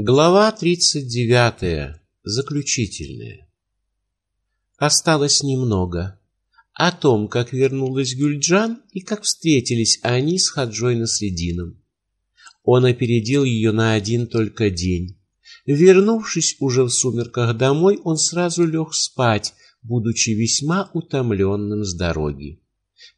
Глава тридцать девятая. Заключительная. Осталось немного. О том, как вернулась Гюльджан и как встретились они с Хаджой Наследином. Он опередил ее на один только день. Вернувшись уже в сумерках домой, он сразу лег спать, будучи весьма утомленным с дороги.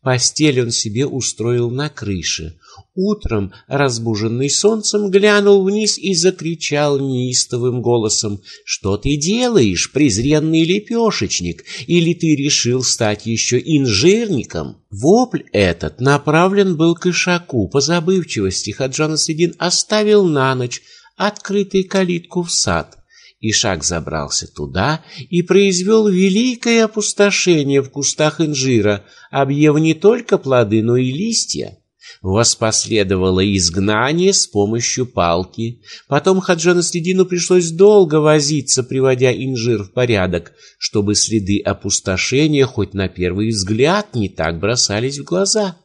Постель он себе устроил на крыше. Утром, разбуженный солнцем, глянул вниз и закричал неистовым голосом: "Что ты делаешь, презренный лепешечник? Или ты решил стать еще инжирником?" Вопль этот направлен был к Ишаку. По забывчивости Хаджан Средин оставил на ночь открытой калитку в сад. Ишак забрался туда и произвел великое опустошение в кустах инжира, объев не только плоды, но и листья. Воспоследовало изгнание с помощью палки. Потом Хаджану Следину пришлось долго возиться, приводя инжир в порядок, чтобы следы опустошения хоть на первый взгляд не так бросались в глаза.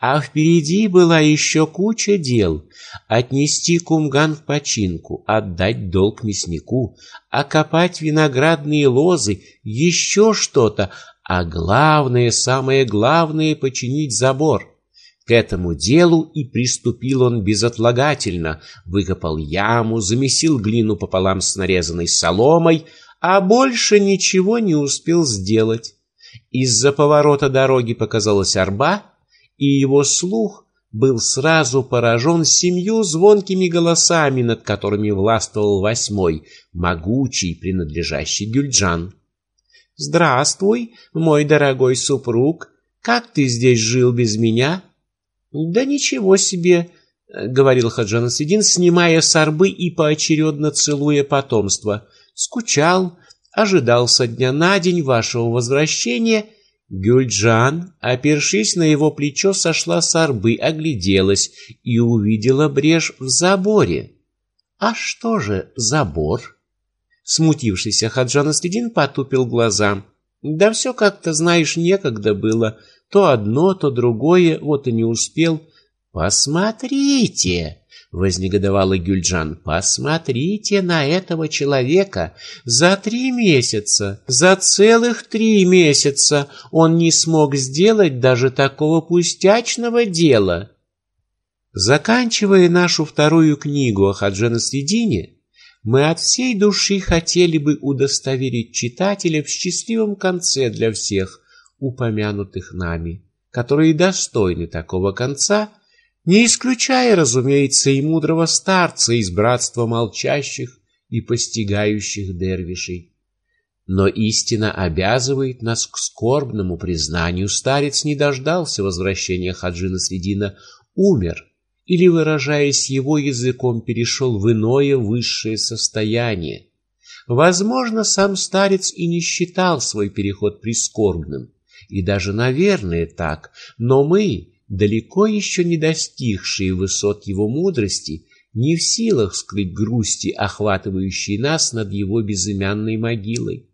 А впереди была еще куча дел: отнести кумган в починку, отдать долг мяснику, окопать виноградные лозы, еще что-то, а главное, самое главное починить забор. К этому делу и приступил он безотлагательно, выкопал яму, замесил глину пополам с нарезанной соломой, а больше ничего не успел сделать. Из-за поворота дороги показалась арба, и его слух был сразу поражен семью звонкими голосами, над которыми властвовал восьмой, могучий, принадлежащий Гюльджан. Здравствуй, мой дорогой супруг. Как ты здесь жил без меня? Да ничего себе, говорил Хаджан Асидин, снимая с арбы и поочередно целуя потомство. Скучал, ожидал со дня на день вашего возвращения Гюльджан, опершись на его плечо, сошла с арбы, огляделась и увидела брешь в заборе. А что же забор? Смутившийся Хаджан Аследин потупил глаза. Да все как-то, знаешь, некогда было. То одно, то другое, вот и не успел. Посмотрите, вознегодовала Гюльджан. Посмотрите на этого человека. За три месяца, за целых три месяца он не смог сделать даже такого пустячного дела. Заканчивая нашу вторую книгу о Хаджана Следине, мы от всей души хотели бы удостоверить читателя в счастливом конце для всех упомянутых нами, которые достойны такого конца не исключая, разумеется, и мудрого старца из братства молчащих и постигающих дервишей. Но истина обязывает нас к скорбному признанию. Старец не дождался возвращения Хаджина Средина, умер, или, выражаясь его языком, перешел в иное высшее состояние. Возможно, сам старец и не считал свой переход прискорбным, и даже, наверное, так, но мы, далеко еще не достигшие высот его мудрости, не в силах скрыть грусти, охватывающей нас над его безымянной могилой.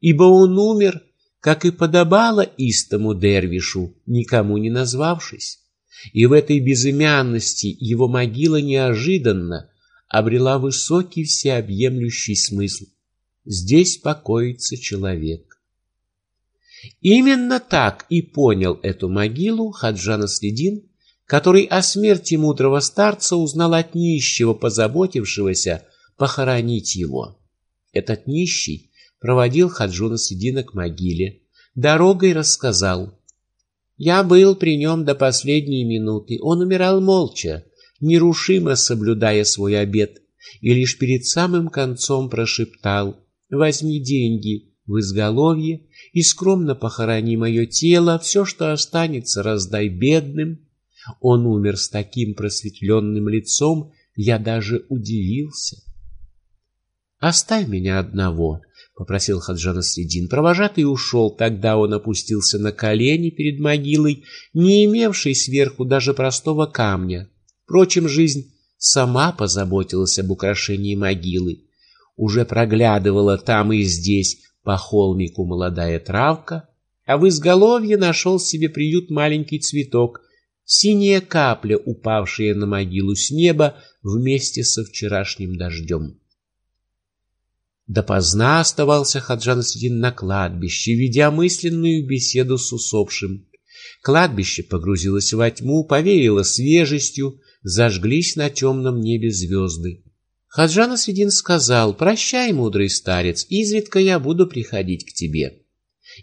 Ибо он умер, как и подобало истому дервишу, никому не назвавшись. И в этой безымянности его могила неожиданно обрела высокий всеобъемлющий смысл. Здесь покоится человек. Именно так и понял эту могилу Хаджан Следин, который о смерти мудрого старца узнал от нищего, позаботившегося похоронить его. Этот нищий проводил Хаджуна Следина к могиле, дорогой рассказал: "Я был при нем до последней минуты. Он умирал молча, нерушимо соблюдая свой обет, и лишь перед самым концом прошептал: "Возьми деньги в изголовье и скромно похорони мое тело, все, что останется, раздай бедным. Он умер с таким просветленным лицом, я даже удивился. Оставь меня одного, попросил Хаджан Средин. Провожатый ушел. Тогда он опустился на колени перед могилой, не имевшей сверху даже простого камня. Впрочем, жизнь сама позаботилась об украшении могилы. Уже проглядывала там и здесь по холмику молодая травка, а в изголовье нашел себе приют маленький цветок, синяя капля, упавшая на могилу с неба вместе со вчерашним дождем. Допоздна оставался Хаджан Средин на кладбище, ведя мысленную беседу с усопшим. Кладбище погрузилось во тьму, повеяло свежестью, зажглись на темном небе звезды. Хаджан Средин сказал, «Прощай, мудрый старец, изредка я буду приходить к тебе»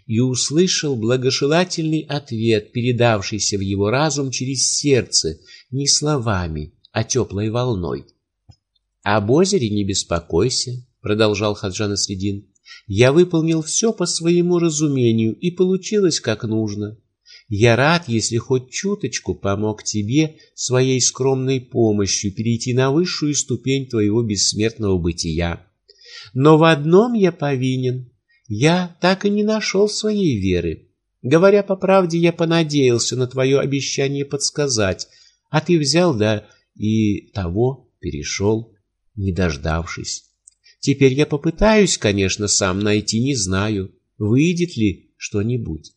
и услышал благожелательный ответ, передавшийся в его разум через сердце, не словами, а теплой волной. «Об озере не беспокойся», — продолжал Хаджан Средин. «Я выполнил все по своему разумению, и получилось как нужно. Я рад, если хоть чуточку помог тебе своей скромной помощью перейти на высшую ступень твоего бессмертного бытия. Но в одном я повинен. Я так и не нашел своей веры. Говоря по правде, я понадеялся на твое обещание подсказать, а ты взял, да, и того перешел, не дождавшись. Теперь я попытаюсь, конечно, сам найти, не знаю, выйдет ли что-нибудь.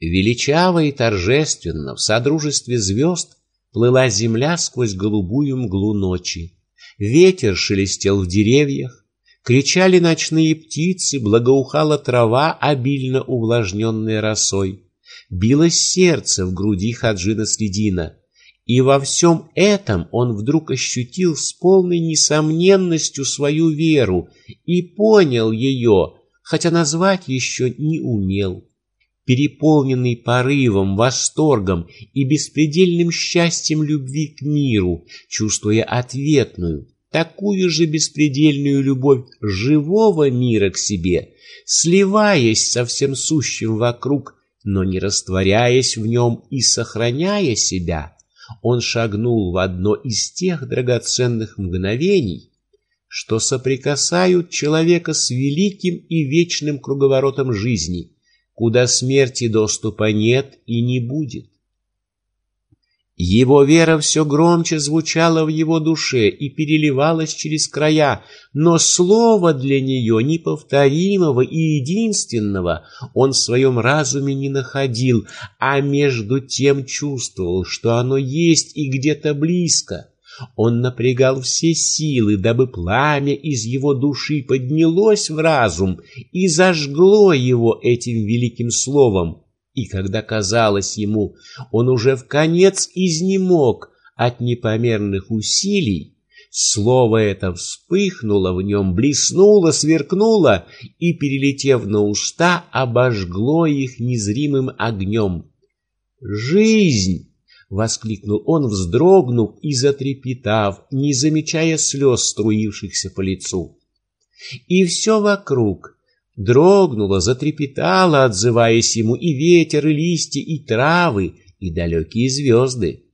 Величаво и торжественно в содружестве звезд плыла земля сквозь голубую мглу ночи. Ветер шелестел в деревьях, Кричали ночные птицы, благоухала трава, обильно увлажненная росой. Билось сердце в груди Хаджина Следина. И во всем этом он вдруг ощутил с полной несомненностью свою веру и понял ее, хотя назвать еще не умел. Переполненный порывом, восторгом и беспредельным счастьем любви к миру, чувствуя ответную, такую же беспредельную любовь живого мира к себе, сливаясь со всем сущим вокруг, но не растворяясь в нем и сохраняя себя, он шагнул в одно из тех драгоценных мгновений, что соприкасают человека с великим и вечным круговоротом жизни, куда смерти доступа нет и не будет. Его вера все громче звучала в его душе и переливалась через края, но слова для нее неповторимого и единственного он в своем разуме не находил, а между тем чувствовал, что оно есть и где-то близко. Он напрягал все силы, дабы пламя из его души поднялось в разум и зажгло его этим великим словом. И когда казалось ему, он уже в конец изнемог от непомерных усилий, слово это вспыхнуло в нем, блеснуло, сверкнуло и, перелетев на уста, обожгло их незримым огнем. «Жизнь!» — воскликнул он, вздрогнув и затрепетав, не замечая слез, струившихся по лицу. И все вокруг, Дрогнула, затрепетала, отзываясь ему и ветер, и листья, и травы, и далекие звезды.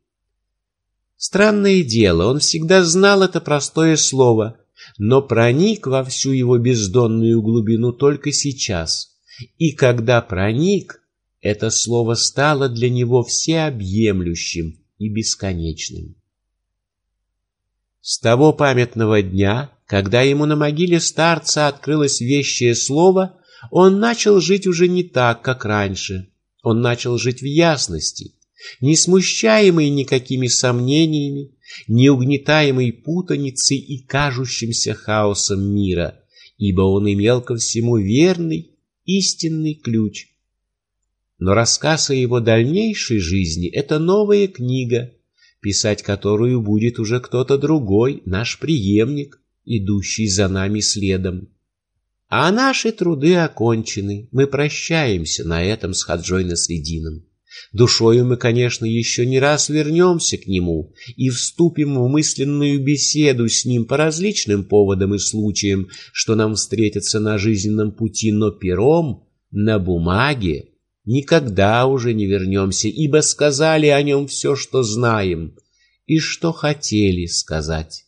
Странное дело, он всегда знал это простое слово, но проник во всю его бездонную глубину только сейчас. И когда проник, это слово стало для него всеобъемлющим и бесконечным. С того памятного дня когда ему на могиле старца открылось вещее слово, он начал жить уже не так, как раньше. Он начал жить в ясности, не смущаемый никакими сомнениями, не угнетаемый путаницей и кажущимся хаосом мира, ибо он имел ко всему верный, истинный ключ. Но рассказ о его дальнейшей жизни — это новая книга, писать которую будет уже кто-то другой, наш преемник, идущий за нами следом. А наши труды окончены, мы прощаемся на этом с Хаджой Насредином. Душою мы, конечно, еще не раз вернемся к нему и вступим в мысленную беседу с ним по различным поводам и случаям, что нам встретятся на жизненном пути, но пером на бумаге никогда уже не вернемся, ибо сказали о нем все, что знаем и что хотели сказать.